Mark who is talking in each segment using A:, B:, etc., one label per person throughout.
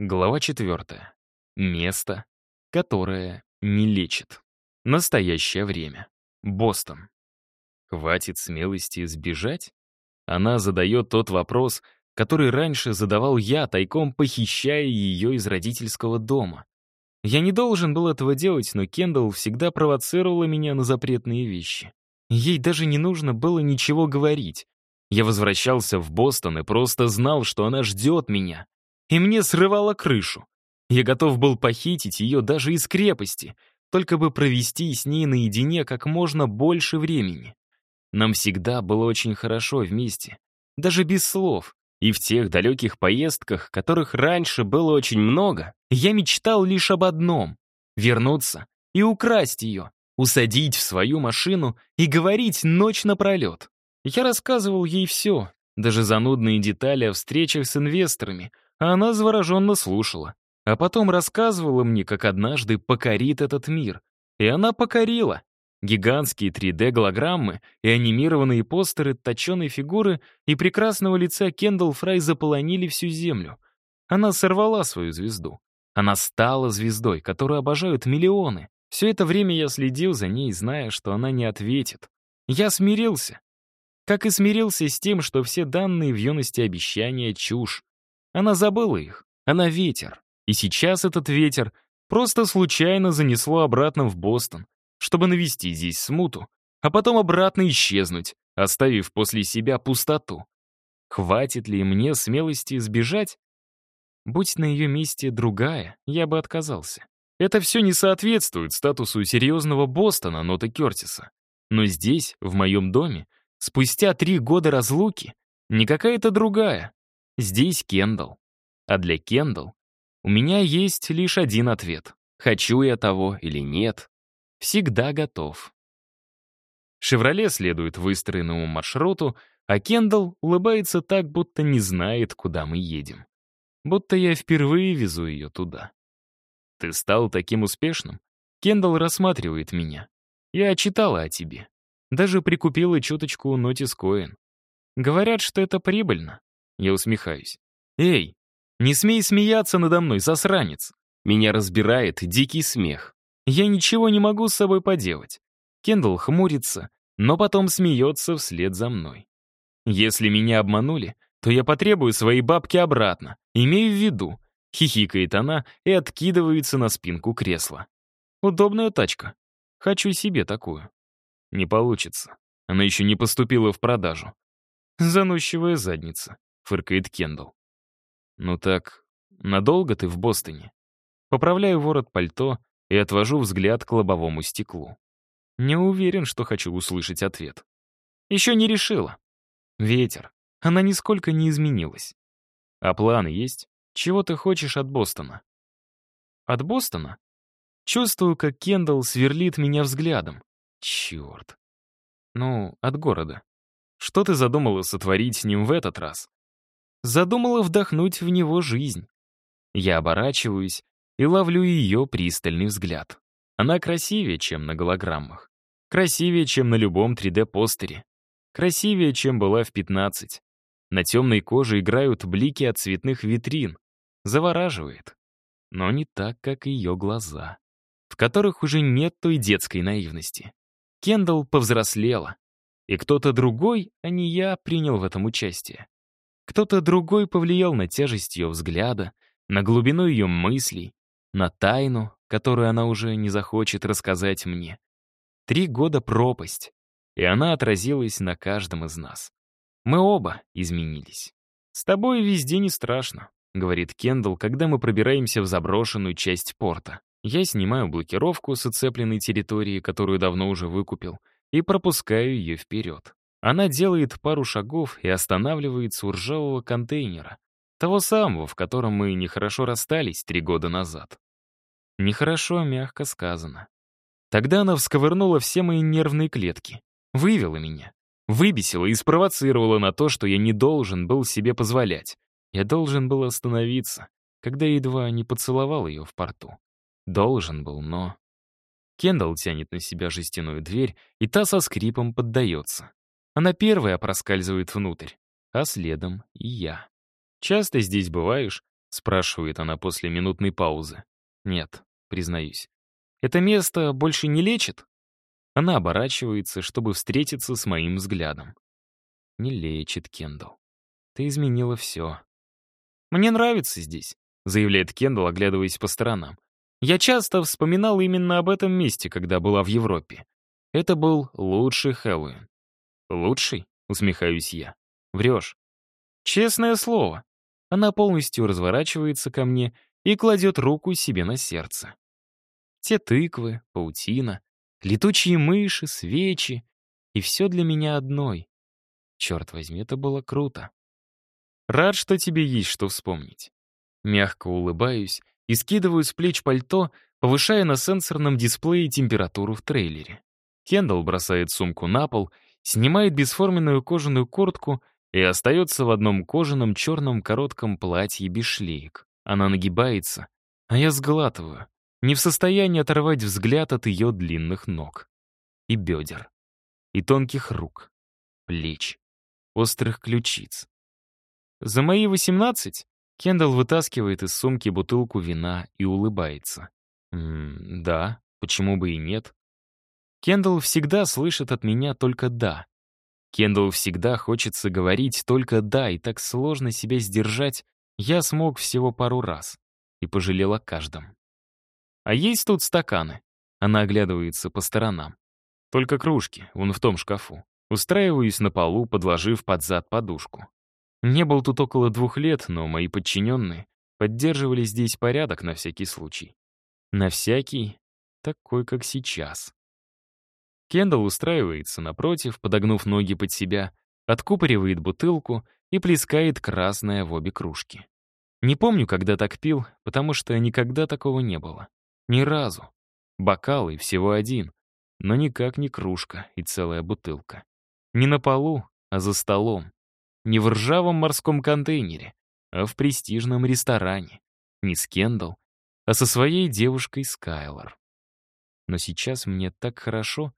A: Глава 4. Место, которое не лечит. Настоящее время. Бостон. Хватит смелости сбежать? Она задает тот вопрос, который раньше задавал я, тайком похищая ее из родительского дома. Я не должен был этого делать, но Кендалл всегда провоцировала меня на запретные вещи. Ей даже не нужно было ничего говорить. Я возвращался в Бостон и просто знал, что она ждет меня и мне срывало крышу. Я готов был похитить ее даже из крепости, только бы провести с ней наедине как можно больше времени. Нам всегда было очень хорошо вместе, даже без слов. И в тех далеких поездках, которых раньше было очень много, я мечтал лишь об одном — вернуться и украсть ее, усадить в свою машину и говорить ночь напролет. Я рассказывал ей все, даже занудные детали о встречах с инвесторами — она завороженно слушала, а потом рассказывала мне, как однажды покорит этот мир. И она покорила. Гигантские 3D-голограммы и анимированные постеры точеной фигуры и прекрасного лица Кендалл Фрай заполонили всю Землю. Она сорвала свою звезду. Она стала звездой, которую обожают миллионы. Все это время я следил за ней, зная, что она не ответит. Я смирился. Как и смирился с тем, что все данные в юности обещания — чушь. Она забыла их. Она ветер. И сейчас этот ветер просто случайно занесло обратно в Бостон, чтобы навести здесь смуту, а потом обратно исчезнуть, оставив после себя пустоту. Хватит ли мне смелости сбежать? Будь на ее месте другая, я бы отказался. Это все не соответствует статусу серьезного Бостона, нота Кертиса. Но здесь, в моем доме, спустя три года разлуки, не какая-то другая, Здесь Кендалл. А для Кендалл у меня есть лишь один ответ. Хочу я того или нет. Всегда готов. «Шевроле» следует выстроенному маршруту, а Кендалл улыбается так, будто не знает, куда мы едем. Будто я впервые везу ее туда. «Ты стал таким успешным?» Кендалл рассматривает меня. «Я читала о тебе. Даже прикупила чуточку Нотис Коэн. Говорят, что это прибыльно. Я усмехаюсь. «Эй, не смей смеяться надо мной, засранец!» Меня разбирает дикий смех. Я ничего не могу с собой поделать. Кендалл хмурится, но потом смеется вслед за мной. «Если меня обманули, то я потребую свои бабки обратно, имею в виду», — хихикает она и откидывается на спинку кресла. «Удобная тачка. Хочу себе такую». «Не получится. Она еще не поступила в продажу». Заносчивая задница фыркает Кендалл. «Ну так, надолго ты в Бостоне?» Поправляю ворот пальто и отвожу взгляд к лобовому стеклу. Не уверен, что хочу услышать ответ. Еще не решила. Ветер. Она нисколько не изменилась. А планы есть? Чего ты хочешь от Бостона? От Бостона? Чувствую, как Кендалл сверлит меня взглядом. Черт. Ну, от города. Что ты задумала сотворить с ним в этот раз? задумала вдохнуть в него жизнь. Я оборачиваюсь и ловлю ее пристальный взгляд. Она красивее, чем на голограммах. Красивее, чем на любом 3D-постере. Красивее, чем была в 15. На темной коже играют блики от цветных витрин. Завораживает. Но не так, как ее глаза, в которых уже нет той детской наивности. Кендалл повзрослела. И кто-то другой, а не я, принял в этом участие. Кто-то другой повлиял на тяжесть ее взгляда, на глубину ее мыслей, на тайну, которую она уже не захочет рассказать мне. Три года пропасть, и она отразилась на каждом из нас. Мы оба изменились. «С тобой везде не страшно», — говорит Кендалл, когда мы пробираемся в заброшенную часть порта. Я снимаю блокировку с оцепленной территории, которую давно уже выкупил, и пропускаю ее вперед. Она делает пару шагов и останавливается у ржавого контейнера, того самого, в котором мы нехорошо расстались три года назад. Нехорошо, мягко сказано. Тогда она всковырнула все мои нервные клетки, вывела меня, выбесила и спровоцировала на то, что я не должен был себе позволять. Я должен был остановиться, когда едва не поцеловал ее в порту. Должен был, но... Кендалл тянет на себя жестяную дверь, и та со скрипом поддается. Она первая проскальзывает внутрь, а следом и я. «Часто здесь бываешь?» — спрашивает она после минутной паузы. «Нет», — признаюсь. «Это место больше не лечит?» Она оборачивается, чтобы встретиться с моим взглядом. «Не лечит, Кендалл. Ты изменила все». «Мне нравится здесь», — заявляет Кендалл, оглядываясь по сторонам. «Я часто вспоминал именно об этом месте, когда была в Европе. Это был лучший Хэллоуин. «Лучший?» — усмехаюсь я. «Врешь». «Честное слово». Она полностью разворачивается ко мне и кладет руку себе на сердце. Те тыквы, паутина, летучие мыши, свечи — и все для меня одной. Черт возьми, это было круто. Рад, что тебе есть что вспомнить. Мягко улыбаюсь и скидываю с плеч пальто, повышая на сенсорном дисплее температуру в трейлере. Кендалл бросает сумку на пол — снимает бесформенную кожаную куртку и остается в одном кожаном черном коротком платье без шлейк. Она нагибается, а я сглатываю, не в состоянии оторвать взгляд от ее длинных ног и бедер, и тонких рук, плеч, острых ключиц. За мои 18 Кендалл вытаскивает из сумки бутылку вина и улыбается. «М -м, «Да, почему бы и нет?» Кендалл всегда слышит от меня только «да». Кендалл всегда хочется говорить только «да», и так сложно себя сдержать, я смог всего пару раз и пожалел о каждом. «А есть тут стаканы?» Она оглядывается по сторонам. «Только кружки, вон в том шкафу. Устраиваюсь на полу, подложив под зад подушку. Не был тут около двух лет, но мои подчиненные поддерживали здесь порядок на всякий случай. На всякий, такой, как сейчас. Кендалл устраивается напротив, подогнув ноги под себя, откупоривает бутылку и плескает красное в обе кружки. Не помню, когда так пил, потому что никогда такого не было. Ни разу. Бокал и всего один. Но никак не кружка и целая бутылка. Не на полу, а за столом. Не в ржавом морском контейнере, а в престижном ресторане. Не с Кендалл, а со своей девушкой Скайлор. Но сейчас мне так хорошо,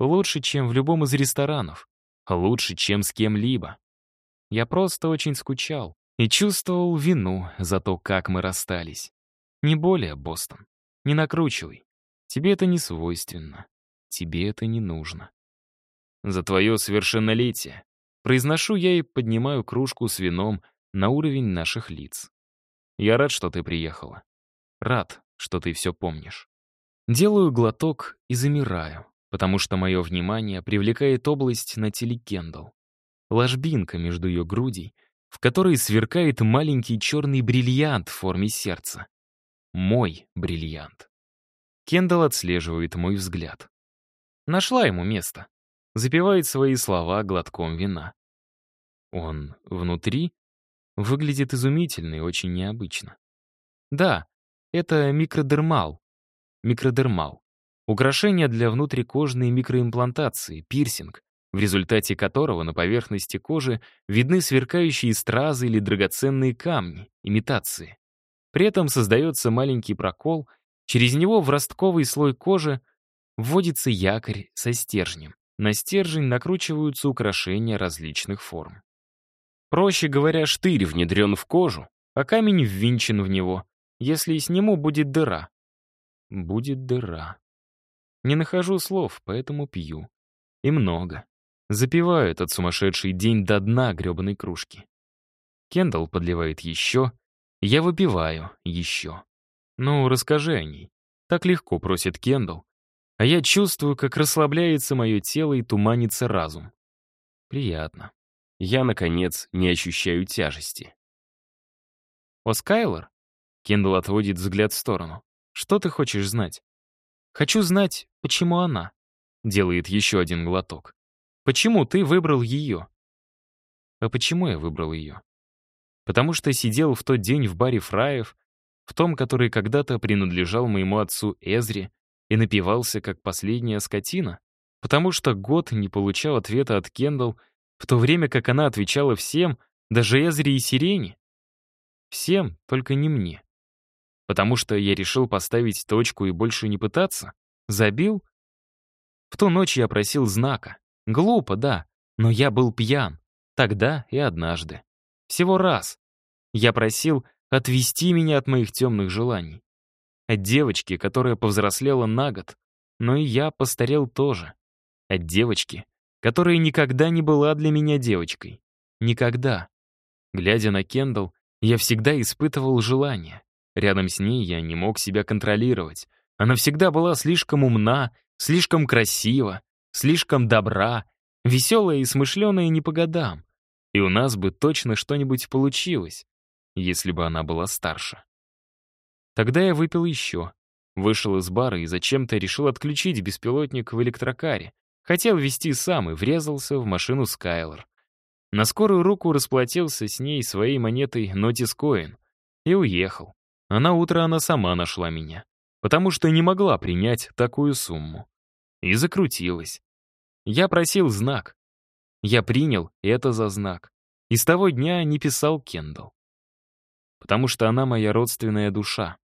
A: Лучше, чем в любом из ресторанов. Лучше, чем с кем-либо. Я просто очень скучал и чувствовал вину за то, как мы расстались. Не более, Бостон. Не накручивай. Тебе это не свойственно. Тебе это не нужно. За твое совершеннолетие. Произношу я и поднимаю кружку с вином на уровень наших лиц. Я рад, что ты приехала. Рад, что ты все помнишь. Делаю глоток и замираю потому что мое внимание привлекает область на теле Кендалл. Ложбинка между ее грудей, в которой сверкает маленький черный бриллиант в форме сердца. Мой бриллиант. Кендалл отслеживает мой взгляд. Нашла ему место. Запивает свои слова глотком вина. Он внутри выглядит изумительно и очень необычно. Да, это микродермал. Микродермал. Украшение для внутрикожной микроимплантации, пирсинг, в результате которого на поверхности кожи видны сверкающие стразы или драгоценные камни, имитации. При этом создается маленький прокол, через него в ростковый слой кожи вводится якорь со стержнем. На стержень накручиваются украшения различных форм. Проще говоря, штырь внедрен в кожу, а камень ввинчен в него. Если и сниму, будет дыра. Будет дыра. Не нахожу слов, поэтому пью. И много. Запиваю этот сумасшедший день до дна гребаной кружки. Кендалл подливает еще. Я выпиваю еще. «Ну, расскажи о ней». Так легко просит Кендалл. А я чувствую, как расслабляется мое тело и туманится разум. Приятно. Я, наконец, не ощущаю тяжести. «О, Скайлор?» Кендалл отводит взгляд в сторону. «Что ты хочешь знать?» Хочу знать, почему она?» Делает еще один глоток. «Почему ты выбрал ее?» А почему я выбрал ее? Потому что сидел в тот день в баре Фраев, в том, который когда-то принадлежал моему отцу Эзри, и напивался, как последняя скотина. Потому что год не получал ответа от Кендалл, в то время как она отвечала всем, даже Эзри и Сирене. Всем, только не мне потому что я решил поставить точку и больше не пытаться? Забил? В ту ночь я просил знака. Глупо, да, но я был пьян. Тогда и однажды. Всего раз. Я просил отвести меня от моих темных желаний. От девочки, которая повзрослела на год, но и я постарел тоже. От девочки, которая никогда не была для меня девочкой. Никогда. Глядя на Кендалл, я всегда испытывал желание. Рядом с ней я не мог себя контролировать. Она всегда была слишком умна, слишком красива, слишком добра, веселая и смышленая не по годам. И у нас бы точно что-нибудь получилось, если бы она была старше. Тогда я выпил еще. Вышел из бара и зачем-то решил отключить беспилотник в электрокаре. Хотел вести сам и врезался в машину Скайлор. На скорую руку расплатился с ней своей монетой Нотис Коин и уехал она утро она сама нашла меня, потому что не могла принять такую сумму. И закрутилась. Я просил знак. Я принял это за знак. И с того дня не писал Кендал. Потому что она моя родственная душа.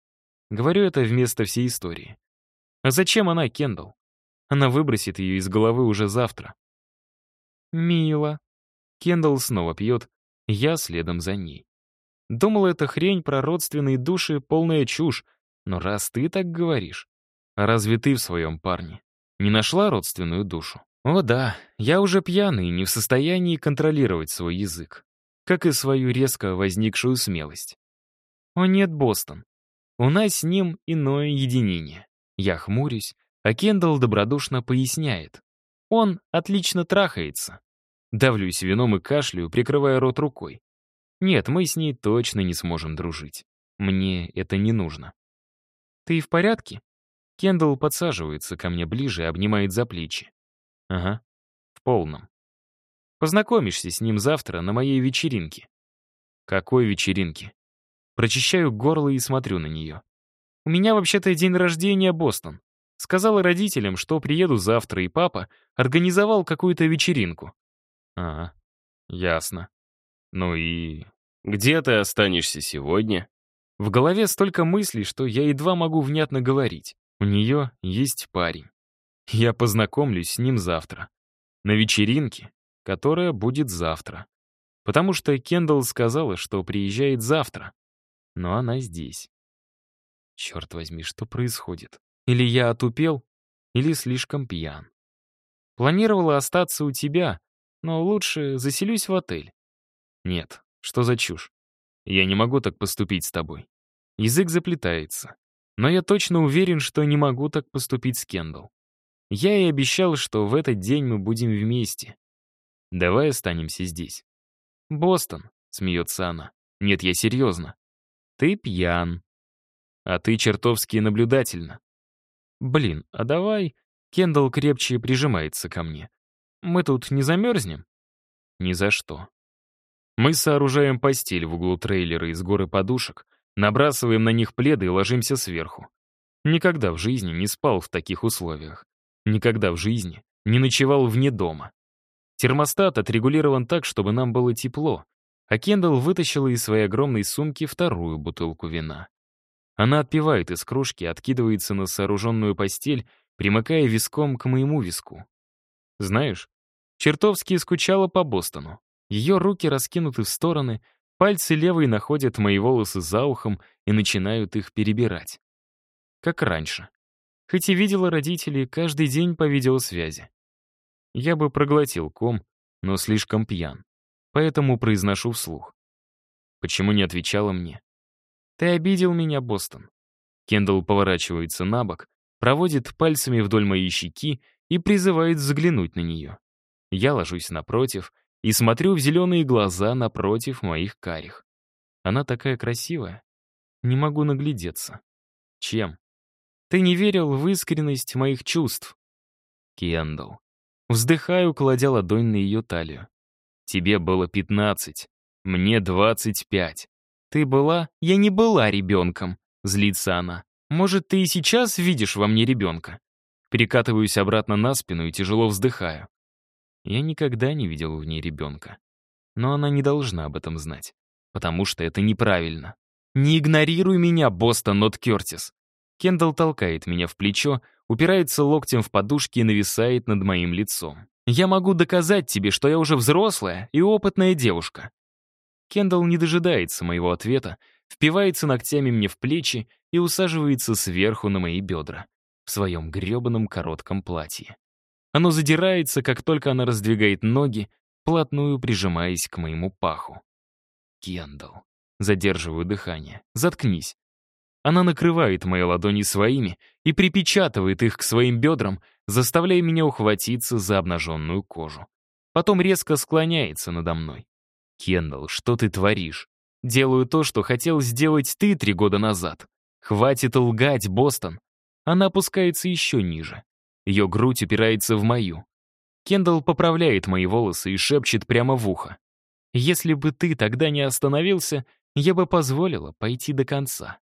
A: Говорю это вместо всей истории. А зачем она Кендал? Она выбросит ее из головы уже завтра. Мило. Кендал снова пьет, я следом за ней. Думал, эта хрень про родственные души — полная чушь. Но раз ты так говоришь, разве ты в своем парне не нашла родственную душу? О да, я уже пьяный и не в состоянии контролировать свой язык, как и свою резко возникшую смелость. О нет, Бостон, у нас с ним иное единение. Я хмурюсь, а Кендалл добродушно поясняет. Он отлично трахается. Давлюсь вином и кашляю, прикрывая рот рукой. Нет, мы с ней точно не сможем дружить. Мне это не нужно. Ты в порядке? Кендалл подсаживается ко мне ближе и обнимает за плечи. Ага, в полном. Познакомишься с ним завтра на моей вечеринке. Какой вечеринке? Прочищаю горло и смотрю на нее. У меня вообще-то день рождения, Бостон. Сказала родителям, что приеду завтра, и папа организовал какую-то вечеринку. Ага, ясно. Ну и «Где ты останешься сегодня?» В голове столько мыслей, что я едва могу внятно говорить. У нее есть парень. Я познакомлюсь с ним завтра. На вечеринке, которая будет завтра. Потому что Кендалл сказала, что приезжает завтра. Но она здесь. Черт возьми, что происходит? Или я отупел, или слишком пьян. Планировала остаться у тебя, но лучше заселюсь в отель. Нет, что за чушь? Я не могу так поступить с тобой. Язык заплетается. Но я точно уверен, что не могу так поступить с Кендалл. Я и обещал, что в этот день мы будем вместе. Давай останемся здесь. «Бостон», — смеется она. «Нет, я серьезно. Ты пьян. А ты чертовски наблюдательна». «Блин, а давай...» Кендалл крепче прижимается ко мне. «Мы тут не замерзнем?» «Ни за что. Мы сооружаем постель в углу трейлера из горы подушек, набрасываем на них пледы и ложимся сверху. Никогда в жизни не спал в таких условиях. Никогда в жизни не ночевал вне дома. Термостат отрегулирован так, чтобы нам было тепло, а Кендалл вытащила из своей огромной сумки вторую бутылку вина. Она отпивает из кружки, откидывается на сооруженную постель, примыкая виском к моему виску. Знаешь, чертовски скучала по Бостону. Ее руки раскинуты в стороны, пальцы левой находят мои волосы за ухом и начинают их перебирать. Как раньше. Хоть и видела родителей каждый день по видеосвязи. Я бы проглотил ком, но слишком пьян. Поэтому произношу вслух. Почему не отвечала мне? Ты обидел меня, Бостон. Кендалл поворачивается на бок, проводит пальцами вдоль моей щеки и призывает взглянуть на нее. Я ложусь напротив — и смотрю в зеленые глаза напротив моих карих. Она такая красивая. Не могу наглядеться. Чем? Ты не верил в искренность моих чувств. Кендалл. Вздыхаю, кладя ладонь на ее талию. Тебе было пятнадцать, мне двадцать пять. Ты была? Я не была ребенком, злится она. Может, ты и сейчас видишь во мне ребенка? Перекатываюсь обратно на спину и тяжело вздыхаю. Я никогда не видел в ней ребенка. Но она не должна об этом знать, потому что это неправильно. «Не игнорируй меня, Бостон Нот Кертис!» Кендалл толкает меня в плечо, упирается локтем в подушки и нависает над моим лицом. «Я могу доказать тебе, что я уже взрослая и опытная девушка». Кендалл не дожидается моего ответа, впивается ногтями мне в плечи и усаживается сверху на мои бедра в своем гребаном коротком платье. Оно задирается, как только она раздвигает ноги, плотную прижимаясь к моему паху. Кендалл. Задерживаю дыхание. Заткнись. Она накрывает мои ладони своими и припечатывает их к своим бедрам, заставляя меня ухватиться за обнаженную кожу. Потом резко склоняется надо мной. «Кендалл, что ты творишь? Делаю то, что хотел сделать ты три года назад. Хватит лгать, Бостон!» Она опускается еще ниже. Ее грудь упирается в мою. Кендалл поправляет мои волосы и шепчет прямо в ухо. «Если бы ты тогда не остановился, я бы позволила пойти до конца».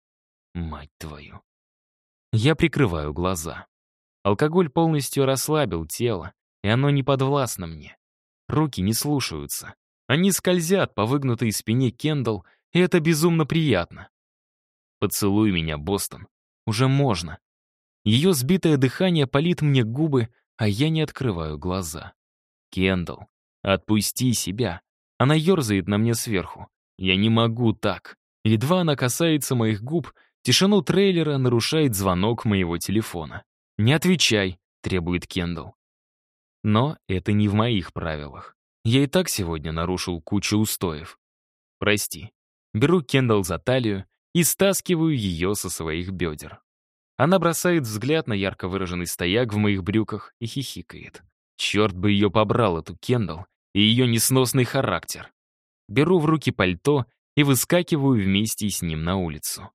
A: Мать твою. Я прикрываю глаза. Алкоголь полностью расслабил тело, и оно не подвластно мне. Руки не слушаются. Они скользят по выгнутой спине Кендалл, и это безумно приятно. «Поцелуй меня, Бостон. Уже можно. Ее сбитое дыхание палит мне губы, а я не открываю глаза. «Кендалл, отпусти себя!» Она ерзает на мне сверху. «Я не могу так!» Едва она касается моих губ, тишину трейлера нарушает звонок моего телефона. «Не отвечай!» — требует Кендалл. Но это не в моих правилах. Я и так сегодня нарушил кучу устоев. Прости. Беру Кендалл за талию и стаскиваю ее со своих бедер. Она бросает взгляд на ярко выраженный стояк в моих брюках и хихикает. Черт бы ее побрал, эту Кендалл, и ее несносный характер. Беру в руки пальто и выскакиваю вместе с ним на улицу.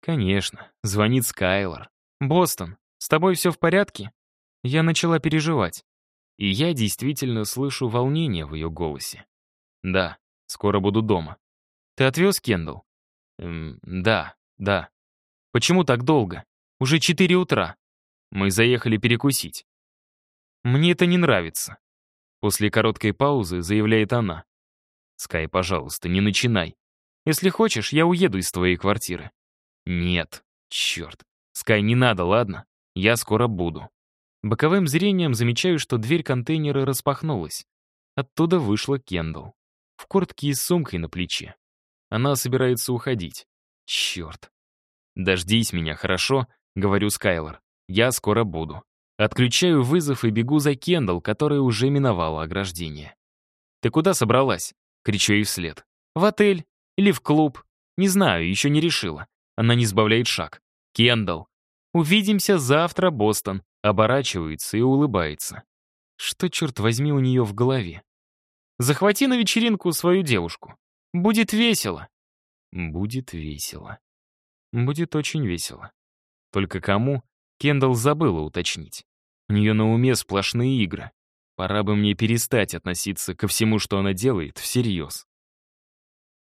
A: Конечно, звонит Скайлор. «Бостон, с тобой все в порядке?» Я начала переживать. И я действительно слышу волнение в ее голосе. «Да, скоро буду дома». «Ты отвез Кендалл?» «Эм, «Да, да». «Почему так долго?» Уже четыре утра. Мы заехали перекусить. Мне это не нравится. После короткой паузы заявляет она. Скай, пожалуйста, не начинай. Если хочешь, я уеду из твоей квартиры. Нет, черт. Скай, не надо, ладно? Я скоро буду. Боковым зрением замечаю, что дверь контейнера распахнулась. Оттуда вышла Кендалл. В куртке и с сумкой на плече. Она собирается уходить. Черт. «Дождись меня, хорошо?» — говорю Скайлор. «Я скоро буду». Отключаю вызов и бегу за Кендалл, которая уже миновала ограждение. «Ты куда собралась?» — кричу ей вслед. «В отель? Или в клуб? Не знаю, еще не решила». Она не сбавляет шаг. «Кендалл, увидимся завтра, Бостон». Оборачивается и улыбается. Что, черт возьми, у нее в голове? «Захвати на вечеринку свою девушку. Будет весело». Будет весело. Будет очень весело. Только кому, Кендалл забыла уточнить. У нее на уме сплошные игры. Пора бы мне перестать относиться ко всему, что она делает, всерьез.